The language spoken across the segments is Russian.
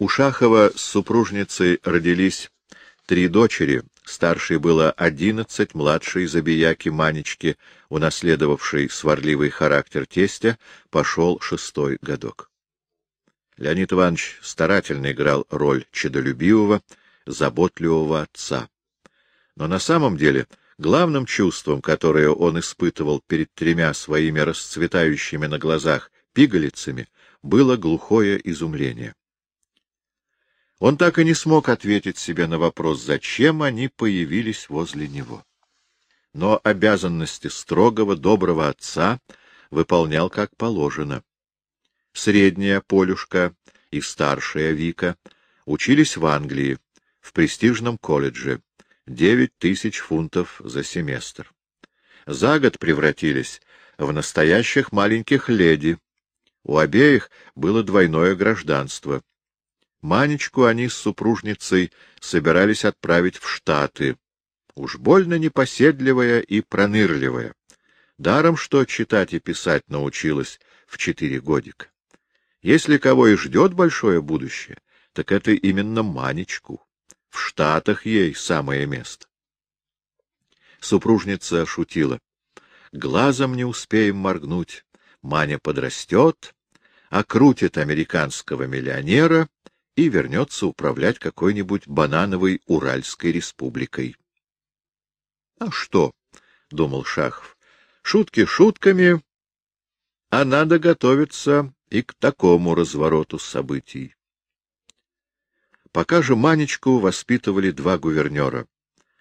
У Шахова с супружницей родились три дочери, старшей было одиннадцать, младшей забияки Манечки, унаследовавшей сварливый характер тестя, пошел шестой годок. Леонид Иванович старательно играл роль чедолюбивого, заботливого отца. Но на самом деле главным чувством, которое он испытывал перед тремя своими расцветающими на глазах пигалицами, было глухое изумление. Он так и не смог ответить себе на вопрос, зачем они появились возле него. Но обязанности строгого, доброго отца выполнял как положено. Средняя Полюшка и старшая Вика учились в Англии, в престижном колледже, девять тысяч фунтов за семестр. За год превратились в настоящих маленьких леди. У обеих было двойное гражданство. Манечку они с супружницей собирались отправить в Штаты. Уж больно непоседливая и пронырливая. Даром, что читать и писать научилась в четыре годика. Если кого и ждет большое будущее, так это именно Манечку. В Штатах ей самое место. Супружница шутила. Глазом не успеем моргнуть. Маня подрастет, окрутит американского миллионера и вернется управлять какой-нибудь банановой Уральской республикой. — А что? — думал Шахов. — Шутки шутками, а надо готовиться и к такому развороту событий. Пока же Манечку воспитывали два гувернера.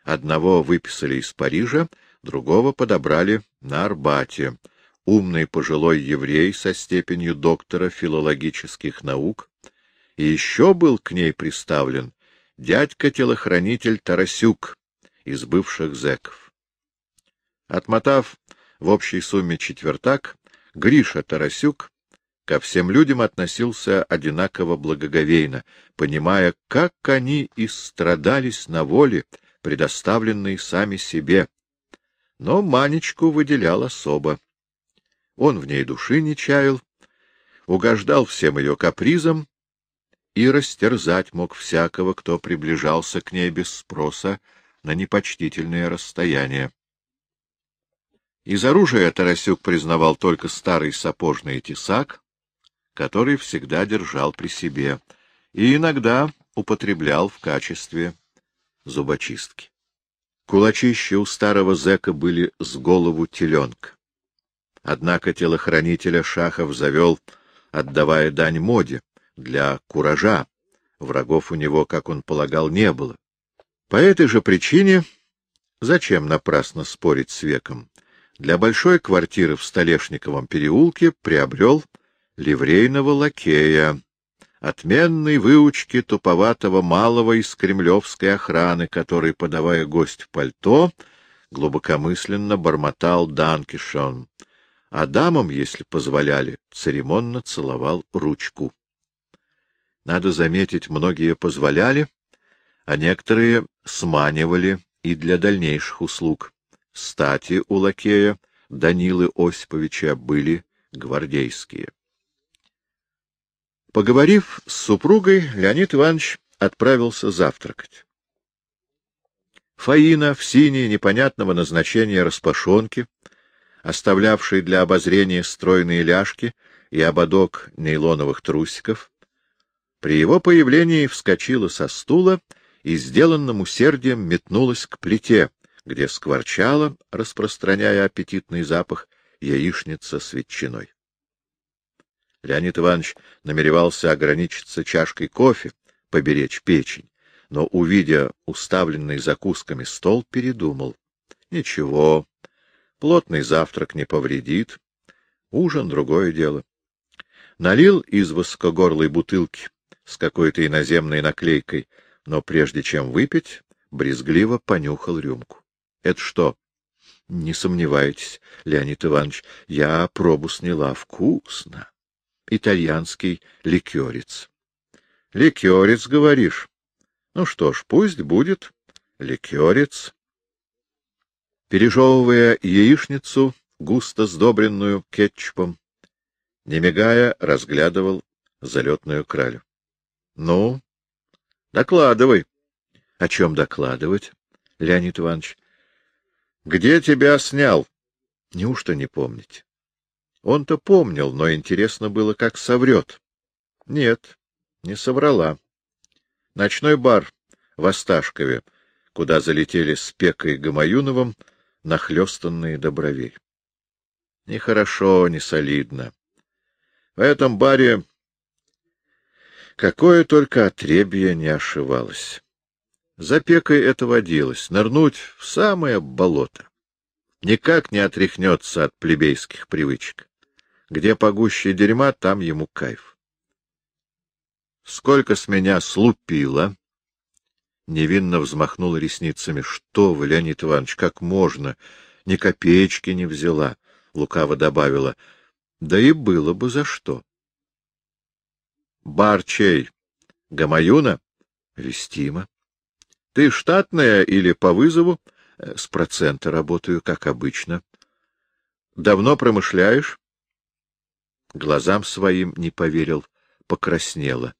Одного выписали из Парижа, другого подобрали на Арбате. Умный пожилой еврей со степенью доктора филологических наук и еще был к ней приставлен дядька-телохранитель Тарасюк из бывших зэков. Отмотав в общей сумме четвертак, Гриша Тарасюк ко всем людям относился одинаково благоговейно, понимая, как они истрадались на воле, предоставленной сами себе. Но Манечку выделял особо. Он в ней души не чаял, угождал всем ее капризам и растерзать мог всякого, кто приближался к ней без спроса на непочтительное расстояние. Из оружия Тарасюк признавал только старый сапожный тесак, который всегда держал при себе и иногда употреблял в качестве зубочистки. Кулачища у старого зэка были с голову теленка. Однако телохранителя Шахов завел, отдавая дань моде, для куража. Врагов у него, как он полагал, не было. По этой же причине зачем напрасно спорить с веком? Для большой квартиры в Столешниковом переулке приобрел ливрейного лакея, отменной выучки туповатого малого из кремлевской охраны, который, подавая гость пальто, глубокомысленно бормотал Данкишон, а дамам, если позволяли, церемонно целовал ручку. Надо заметить, многие позволяли, а некоторые сманивали и для дальнейших услуг. Стати у лакея Данилы Осиповича были гвардейские. Поговорив с супругой, Леонид Иванович отправился завтракать. Фаина в синей непонятного назначения распашонке, оставлявшей для обозрения стройные ляжки и ободок нейлоновых трусиков, при его появлении вскочила со стула и сделанным усердием метнулась к плите, где скворчала, распространяя аппетитный запах, яичница с ветчиной. Леонид Иванович намеревался ограничиться чашкой кофе, поберечь печень, но, увидя уставленный закусками стол, передумал. Ничего, плотный завтрак не повредит, ужин — другое дело. Налил из воскогорлой бутылки с какой-то иноземной наклейкой, но прежде чем выпить, брезгливо понюхал рюмку. — Это что? — Не сомневайтесь, Леонид Иванович, я пробу сняла. Вкусно. Итальянский ликерец. — Ликерец, говоришь? Ну что ж, пусть будет ликерец. Пережевывая яичницу, густо сдобренную кетчупом, не мигая, разглядывал залетную кралю. Ну, докладывай. — О чем докладывать, Леонид Иванович? — Где тебя снял? — Неужто не помните? Он-то помнил, но интересно было, как соврет. — Нет, не соврала. Ночной бар в Осташкове, куда залетели с Пекой Гамаюновым нахлёстанные добровей. Нехорошо, не солидно. В этом баре какое только отребье не ошивалось. За пекой это водилось — нырнуть в самое болото. Никак не отряхнется от плебейских привычек. Где погуще дерьма, там ему кайф. Сколько с меня слупило? Невинно взмахнула ресницами. Что вы, Леонид Иванович, как можно? Ни копеечки не взяла. Лукаво добавила. Да и было бы за что. Бар чей? Гамаюна? Вестима. Ты штатная или по вызову? С процента работаю, как обычно. Давно промышляешь? Глазам своим не поверил, покраснела.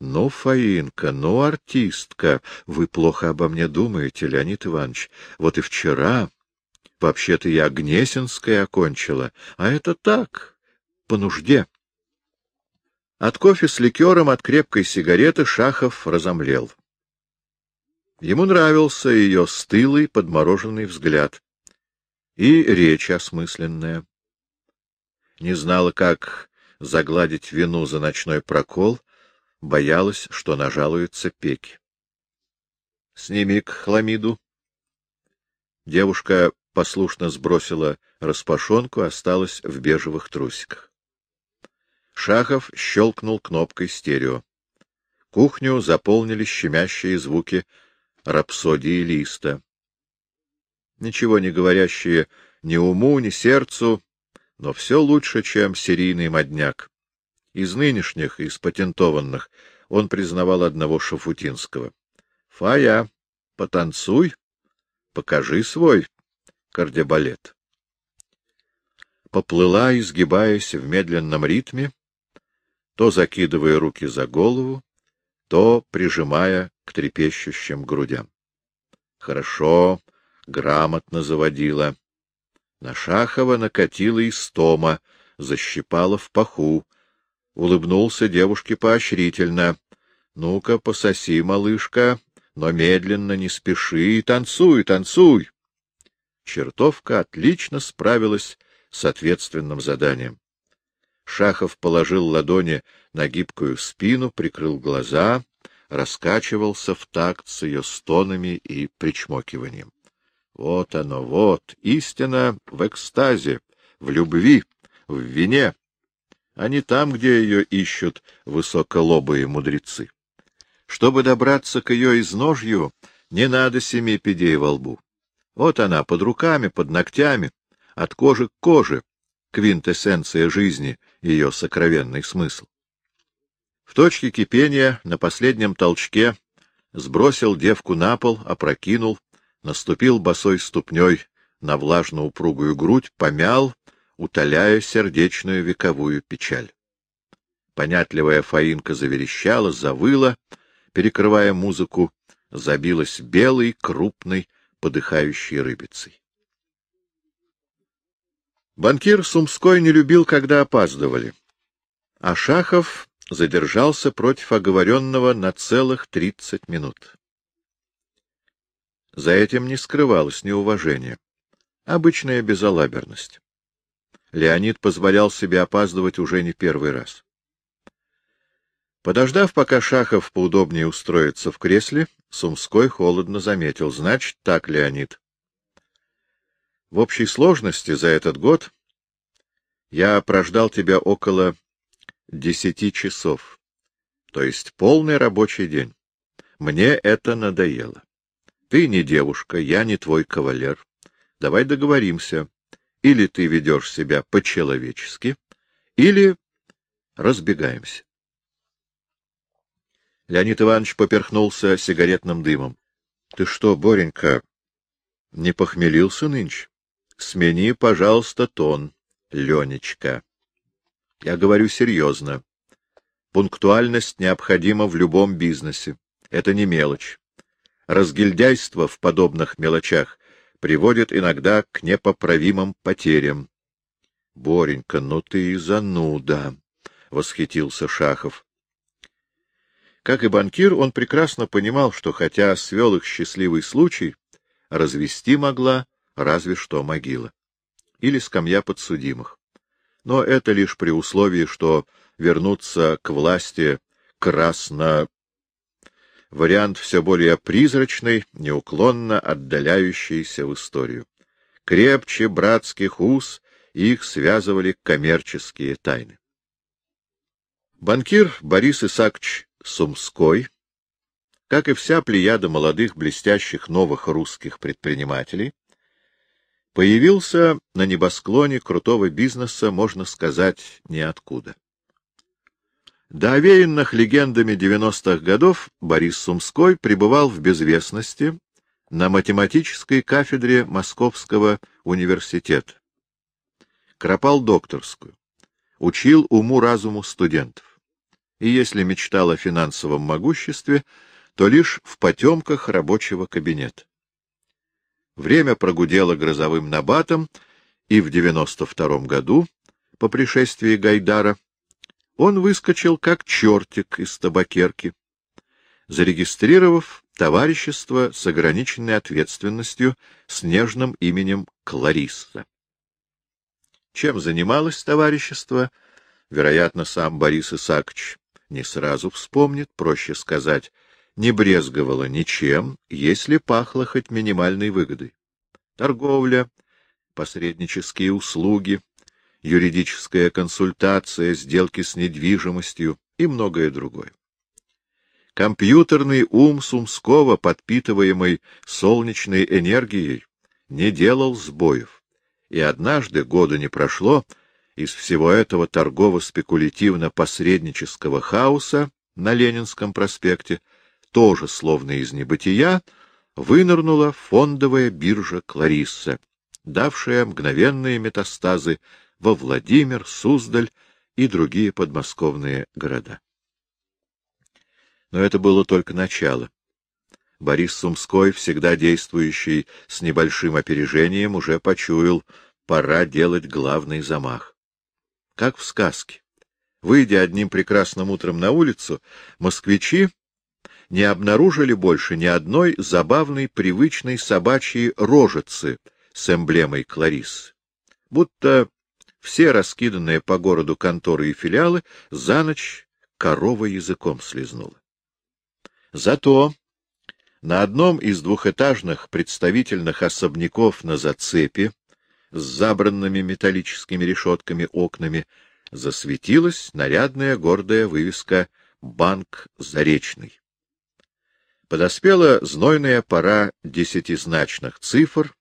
Ну, Фаинка, ну, артистка, вы плохо обо мне думаете, Леонид Иванович. Вот и вчера... Вообще-то я Гнесинское окончила, а это так, по нужде. От кофе с ликером, от крепкой сигареты Шахов разомлел. Ему нравился ее стылый, подмороженный взгляд. И речь осмысленная. Не знала, как загладить вину за ночной прокол, боялась, что нажалуется Пеки. — Сними-ка хламиду. Девушка послушно сбросила распашонку, осталась в бежевых трусиках. Шахов щелкнул кнопкой стерео. Кухню заполнили щемящие звуки рапсодии листа. Ничего не говорящие ни уму, ни сердцу, но все лучше, чем серийный модняк. Из нынешних, из патентованных, он признавал одного Шафутинского. — Фая, потанцуй, покажи свой кардебалет. Поплыла, изгибаясь в медленном ритме, то закидывая руки за голову, то прижимая к трепещущим грудям. Хорошо, грамотно заводила. На Шахова накатила истома, защипала в паху. Улыбнулся девушке поощрительно. — Ну-ка, пососи, малышка, но медленно, не спеши, танцуй, танцуй. Чертовка отлично справилась с ответственным заданием. Шахов положил ладони на гибкую спину, прикрыл глаза, раскачивался в такт с ее стонами и причмокиванием. Вот оно, вот, истина в экстазе, в любви, в вине, а не там, где ее ищут высоколобые мудрецы. Чтобы добраться к ее изножью, не надо семи педей во лбу. Вот она, под руками, под ногтями, от кожи к коже, квинтэссенция жизни, ее сокровенный смысл. В точке кипения, на последнем толчке, сбросил девку на пол, опрокинул, наступил босой ступней на влажно-упругую грудь, помял, утоляя сердечную вековую печаль. Понятливая Фаинка заверещала, завыла, перекрывая музыку, забилась белой, крупной, подыхающей рыбицей. Банкир Сумской не любил, когда опаздывали. А Шахов задержался против оговоренного на целых тридцать минут. За этим не скрывалось неуважение, обычная безалаберность. Леонид позволял себе опаздывать уже не первый раз. Подождав, пока Шахов поудобнее устроится в кресле, Сумской холодно заметил. — Значит так, Леонид. В общей сложности за этот год я прождал тебя около десяти часов, то есть полный рабочий день. Мне это надоело. Ты не девушка, я не твой кавалер. Давай договоримся. Или ты ведешь себя по-человечески, или разбегаемся. Леонид Иванович поперхнулся сигаретным дымом. — Ты что, Боренька, не похмелился нынче? Смени, пожалуйста, тон, Ленечка. Я говорю серьезно. Пунктуальность необходима в любом бизнесе. Это не мелочь. Разгильдяйство в подобных мелочах приводит иногда к непоправимым потерям. — Боренька, ну ты и зануда! — восхитился Шахов. Как и банкир, он прекрасно понимал, что хотя свел их счастливый случай, развести могла разве что могила. Или скамья подсудимых. Но это лишь при условии, что вернуться к власти красно... Вариант все более призрачный, неуклонно отдаляющийся в историю. Крепче братских уз их связывали коммерческие тайны. Банкир Борис Исаакович Сумской, как и вся плеяда молодых блестящих новых русских предпринимателей, появился на небосклоне крутого бизнеса, можно сказать, ниоткуда. До овеянных легендами 90-х годов Борис Сумской пребывал в безвестности на математической кафедре Московского университета. Кропал докторскую, учил уму-разуму студентов и если мечтал о финансовом могуществе, то лишь в потемках рабочего кабинета. Время прогудело грозовым набатом, и в девяносто втором году, по пришествии Гайдара, он выскочил как чертик из табакерки, зарегистрировав товарищество с ограниченной ответственностью с нежным именем Кларисса. Чем занималось товарищество, вероятно, сам Борис Исаакович не сразу вспомнит, проще сказать, не брезговала ничем, если пахло хоть минимальной выгодой. Торговля, посреднические услуги, юридическая консультация, сделки с недвижимостью и многое другое. Компьютерный ум Сумского, подпитываемый солнечной энергией, не делал сбоев, и однажды, года не прошло, из всего этого торгово-спекулятивно-посреднического хаоса на Ленинском проспекте, тоже словно из небытия, вынырнула фондовая биржа Кларисса, давшая мгновенные метастазы во Владимир, Суздаль и другие подмосковные города. Но это было только начало. Борис Сумской, всегда действующий с небольшим опережением, уже почуял, пора делать главный замах как в сказке. Выйдя одним прекрасным утром на улицу, москвичи не обнаружили больше ни одной забавной привычной собачьей рожицы с эмблемой Клариссы. Будто все раскиданные по городу конторы и филиалы за ночь корова языком слезнула. Зато на одном из двухэтажных представительных особняков на зацепе с забранными металлическими решетками окнами засветилась нарядная гордая вывеска «Банк Заречный». Подоспела знойная пора десятизначных цифр,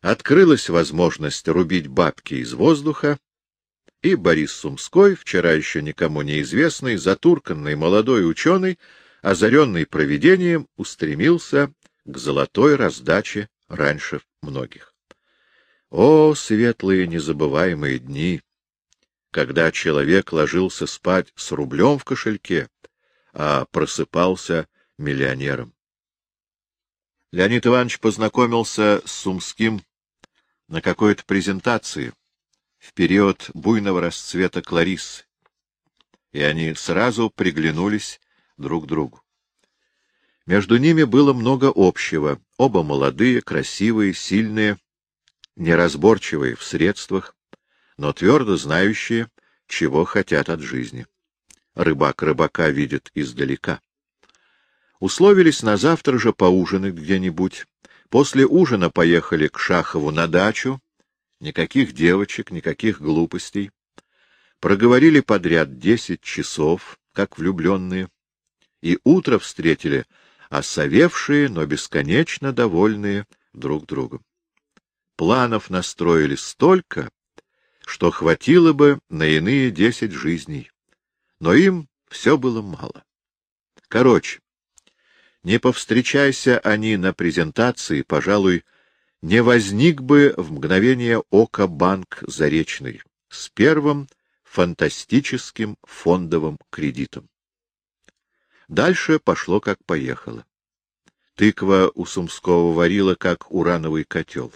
открылась возможность рубить бабки из воздуха, и Борис Сумской, вчера еще никому неизвестный, затурканный молодой ученый, озаренный провидением, устремился к золотой раздаче раньше многих. О, светлые незабываемые дни, когда человек ложился спать с рублем в кошельке, а просыпался миллионером. Леонид Иванович познакомился с Сумским на какой-то презентации в период буйного расцвета Клариссы, и они сразу приглянулись друг другу. Между ними было много общего, оба молодые, красивые, сильные, неразборчивые в средствах, но твердо знающие, чего хотят от жизни. Рыбак рыбака видит издалека. Условились на завтра же поужинать где-нибудь. После ужина поехали к Шахову на дачу. Никаких девочек, никаких глупостей. Проговорили подряд десять часов, как влюбленные. И утро встретили осовевшие, но бесконечно довольные друг другом планов настроили столько, что хватило бы на иные десять жизней. Но им все было мало. Короче, не повстречайся они на презентации, пожалуй, не возник бы в мгновение ока банк Заречный с первым фантастическим фондовым кредитом. Дальше пошло как поехало. Тыква у Сумского варила, как урановый котел.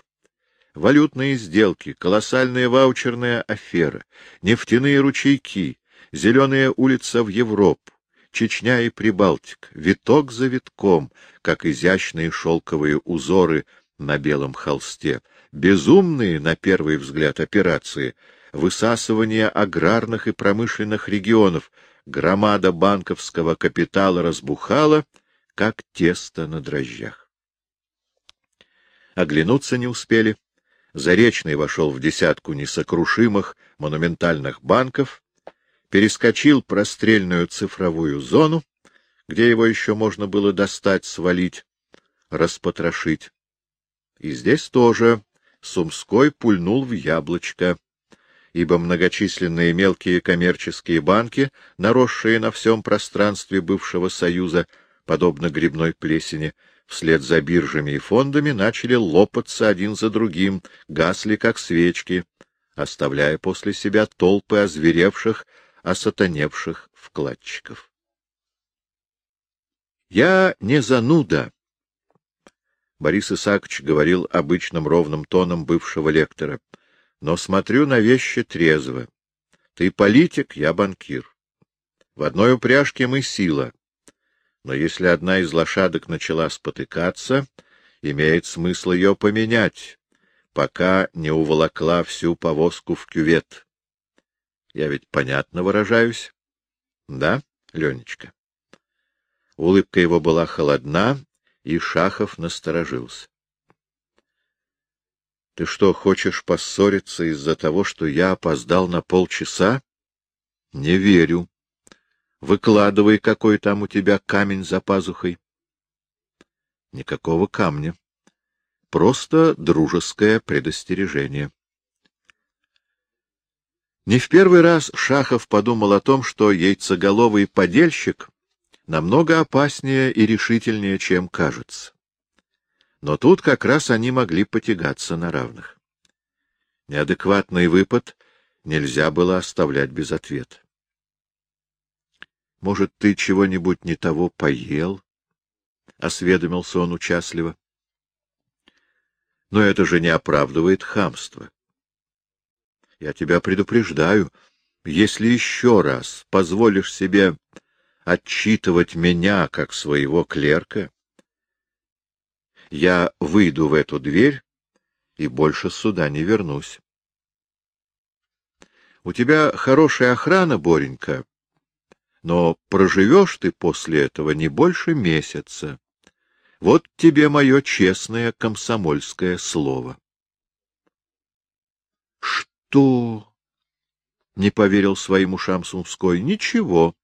Валютные сделки, колоссальная ваучерная афера, нефтяные ручейки, зеленая улица в Европу, Чечня и Прибалтик, виток за витком, как изящные шелковые узоры на белом холсте, безумные, на первый взгляд, операции, высасывание аграрных и промышленных регионов, громада банковского капитала разбухала, как тесто на дрожжах. Оглянуться не успели. Заречный вошел в десятку несокрушимых монументальных банков, перескочил прострельную цифровую зону, где его еще можно было достать, свалить, распотрошить. И здесь тоже Сумской пульнул в яблочко, ибо многочисленные мелкие коммерческие банки, наросшие на всем пространстве бывшего Союза, подобно грибной плесени, вслед за биржами и фондами начали лопаться один за другим, гасли как свечки, оставляя после себя толпы озверевших, осатаневших вкладчиков. Я не зануда. Борис Исаакович говорил обычным ровным тоном бывшего лектора, но смотрю на вещи трезво. Ты политик, я банкир. В одной упряжке мы сила. Но если одна из лошадок начала спотыкаться, имеет смысл ее поменять, пока не уволокла всю повозку в кювет. Я ведь понятно выражаюсь? Да, Ленечка? Улыбка его была холодна, и Шахов насторожился. — Ты что, хочешь поссориться из-за того, что я опоздал на полчаса? — Не верю. Выкладывай, какой там у тебя камень за пазухой. — Никакого камня. Просто дружеское предостережение. Не в первый раз Шахов подумал о том, что яйцеголовый подельщик намного опаснее и решительнее, чем кажется. Но тут как раз они могли потягаться на равных. Неадекватный выпад нельзя было оставлять без ответа. — Может, ты чего-нибудь не того поел? — осведомился он участливо. — Но это же не оправдывает хамство. Я тебя предупреждаю, если еще раз позволишь себе отчитывать меня как своего клерка, я выйду в эту дверь и больше сюда не вернусь. У тебя хорошая охрана, Боренька, но проживешь ты после этого не больше месяца. Вот тебе мое честное комсомольское слово. Что? Не поверил своим ушам Сумской. Ничего.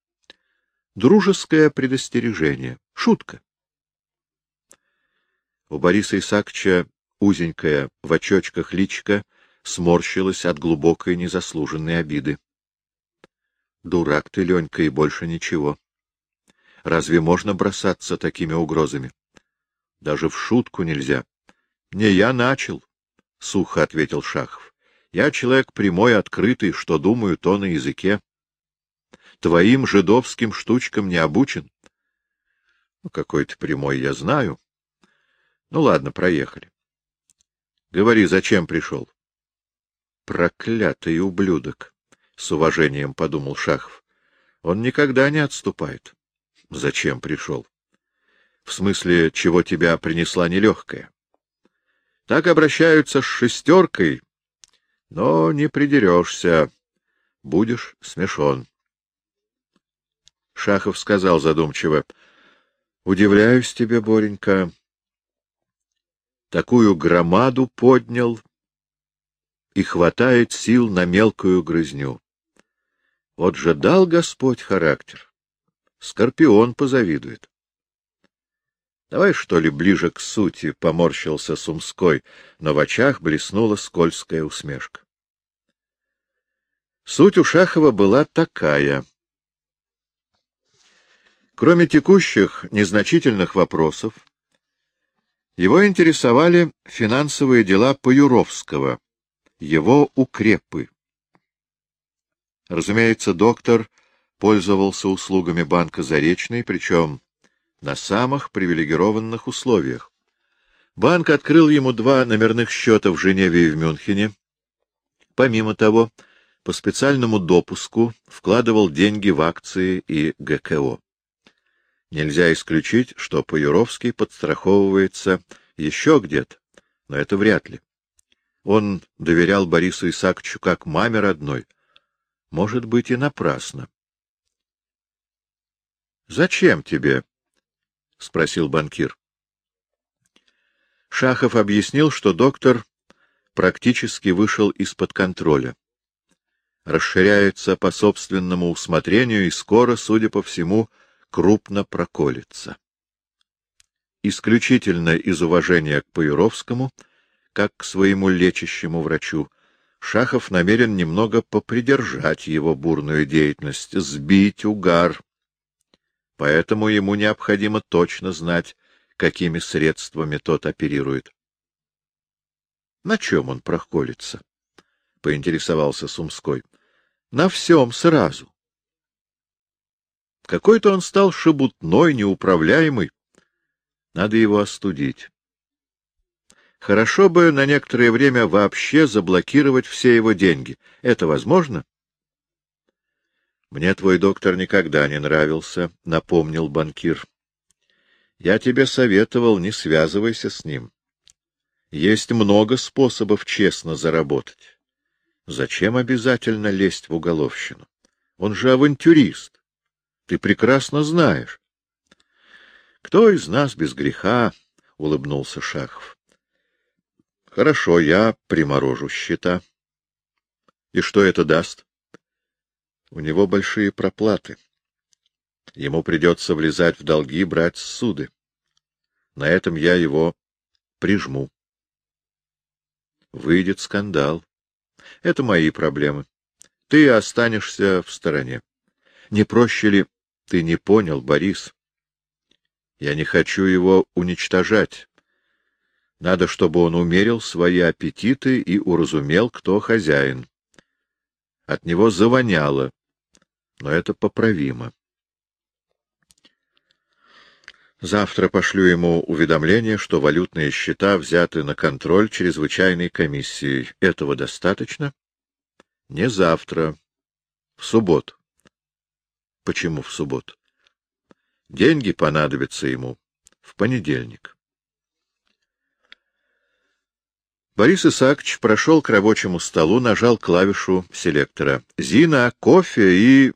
Дружеское предостережение. Шутка. У Бориса Исаакча узенькая в очочках личка сморщилась от глубокой незаслуженной обиды. Дурак ты, Ленька, и больше ничего. Разве можно бросаться такими угрозами? Даже в шутку нельзя. Не я начал, — сухо ответил Шахов. Я человек прямой, открытый, что думаю, то на языке. Твоим жидовским штучкам не обучен. Ну, какой ты прямой, я знаю. Ну, ладно, проехали. Говори, зачем пришел? Проклятый ублюдок, — с уважением подумал Шахов. Он никогда не отступает. Зачем пришел? В смысле, чего тебя принесла нелегкая? Так обращаются с шестеркой, но не придерешься, будешь смешон. Шахов сказал задумчиво, — Удивляюсь тебе, Боренька. Такую громаду поднял, и хватает сил на мелкую грызню. Вот же дал Господь характер. Скорпион позавидует. Давай, что ли, ближе к сути, — поморщился Сумской, но в очах блеснула скользкая усмешка. Суть у Шахова была такая. Кроме текущих незначительных вопросов, его интересовали финансовые дела Паюровского, его укрепы. Разумеется, доктор пользовался услугами банка Заречный, причем на самых привилегированных условиях. Банк открыл ему два номерных счета в Женеве и в Мюнхене. Помимо того, по специальному допуску вкладывал деньги в акции и ГКО. Нельзя исключить, что Паюровский подстраховывается еще где-то, но это вряд ли. Он доверял Борису Исааковичу как маме родной. Может быть, и напрасно. — Зачем тебе? — спросил банкир. Шахов объяснил, что доктор практически вышел из-под контроля. Расширяется по собственному усмотрению и скоро, судя по всему, крупно проколется. Исключительно из уважения к Паюровскому, как к своему лечащему врачу, Шахов намерен немного попридержать его бурную деятельность, сбить угар. Поэтому ему необходимо точно знать, какими средствами тот оперирует. — На чем он проколется? — поинтересовался Сумской. — На всем сразу. Какой-то он стал шебутной, неуправляемый. Надо его остудить. Хорошо бы на некоторое время вообще заблокировать все его деньги. Это возможно? — Мне твой доктор никогда не нравился, — напомнил банкир. Я тебе советовал, не связывайся с ним. Есть много способов честно заработать. Зачем обязательно лезть в уголовщину? Он же авантюрист. Ты прекрасно знаешь. Кто из нас без греха? — улыбнулся Шахов. — Хорошо, я приморожу счета. И что это даст? У него большие проплаты. Ему придется влезать в долги, брать суды. На этом я его прижму. Выйдет скандал. Это мои проблемы. Ты останешься в стороне. Не проще ли... Ты не понял, Борис? Я не хочу его уничтожать. Надо, чтобы он умерил свои аппетиты и уразумел, кто хозяин. От него завоняло, но это поправимо. Завтра пошлю ему уведомление, что валютные счета взяты на контроль чрезвычайной комиссией. Этого достаточно? Не завтра. В субботу. Почему в субботу? Деньги понадобятся ему в понедельник. Борис Исаакович прошел к рабочему столу, нажал клавишу селектора. «Зина, кофе и...»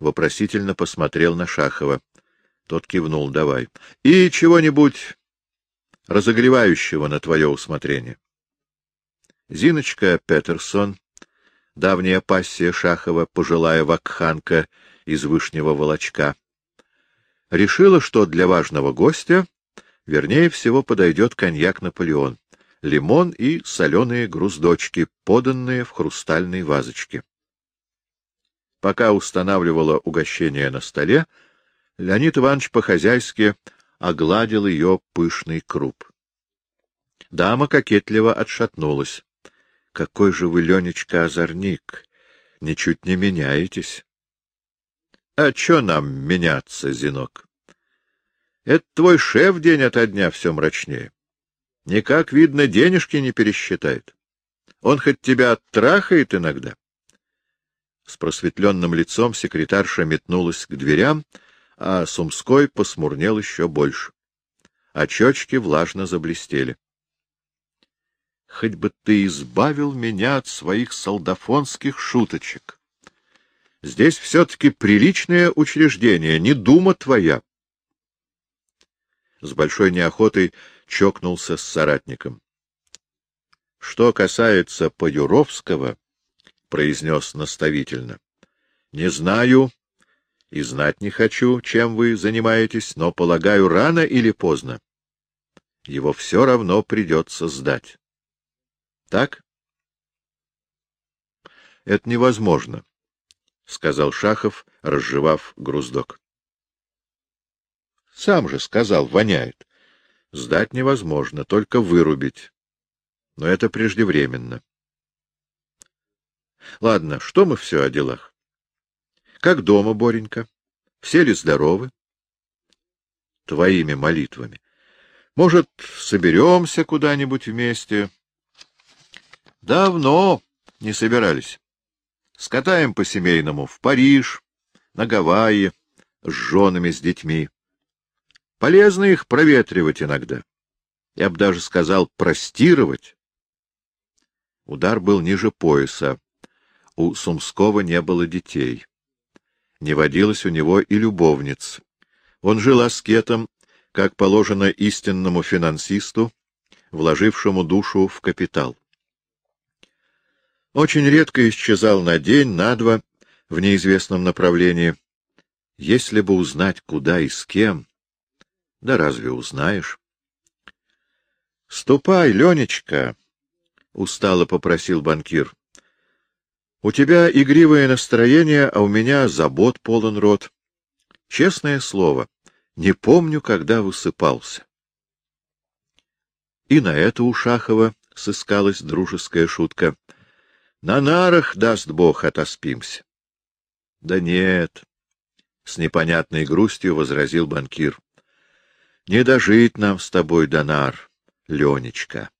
Вопросительно посмотрел на Шахова. Тот кивнул, давай. И чего-нибудь разогревающего на твое усмотрение. Зиночка Петерсон, давняя пассия Шахова, пожилая вакханка из Вышнего Волочка, решила, что для важного гостя вернее всего подойдет коньяк «Наполеон», лимон и соленые груздочки, поданные в хрустальной вазочке. Пока устанавливала угощение на столе, Леонид Иванович по-хозяйски огладил ее пышный круп. Дама кокетливо отшатнулась. — Какой же вы, Ленечка, озорник! Ничуть не меняетесь. — А чё нам меняться, Зинок? Это твой шеф день ото дня все мрачнее. Никак, видно, денежки не пересчитает. Он хоть тебя оттрахает иногда. С просветленным лицом секретарша метнулась к дверям, а Сумской посмурнел еще больше. Очечки влажно заблестели. — Хоть бы ты избавил меня от своих солдафонских шуточек. Здесь все-таки приличное учреждение, не дума твоя. С большой неохотой чокнулся с соратником. — Что касается Поюровского, — произнес наставительно, — не знаю, и знать не хочу, чем вы занимаетесь, но, полагаю, рано или поздно его все равно придется сдать. Так? — Это невозможно, — сказал Шахов, разжевав груздок. — Сам же сказал, воняет. Сдать невозможно, только вырубить. Но это преждевременно. Ладно, что мы все о делах? Как дома, Боренька? Все ли здоровы? Твоими молитвами. Может, соберемся куда-нибудь вместе? Давно не собирались. Скатаем по-семейному в Париж, на Гавайи, с женами, с детьми. Полезно их проветривать иногда. Я бы даже сказал, простировать. Удар был ниже пояса. У Сумского не было детей. Не водилось у него и любовниц. Он жил аскетом, как положено истинному финансисту, вложившему душу в капитал. Очень редко исчезал на день, на два, в неизвестном направлении. Если бы узнать, куда и с кем, да разве узнаешь? — Ступай, Ленечка, — устало попросил банкир. — У тебя игривое настроение, а у меня забот полон рот. Честное слово, не помню, когда высыпался. И на это у Шахова сыскалась дружеская шутка. На нарах, даст Бог, отоспимся. — Да нет, — с непонятной грустью возразил банкир. — Не дожить нам с тобой, Донар, Ленечка.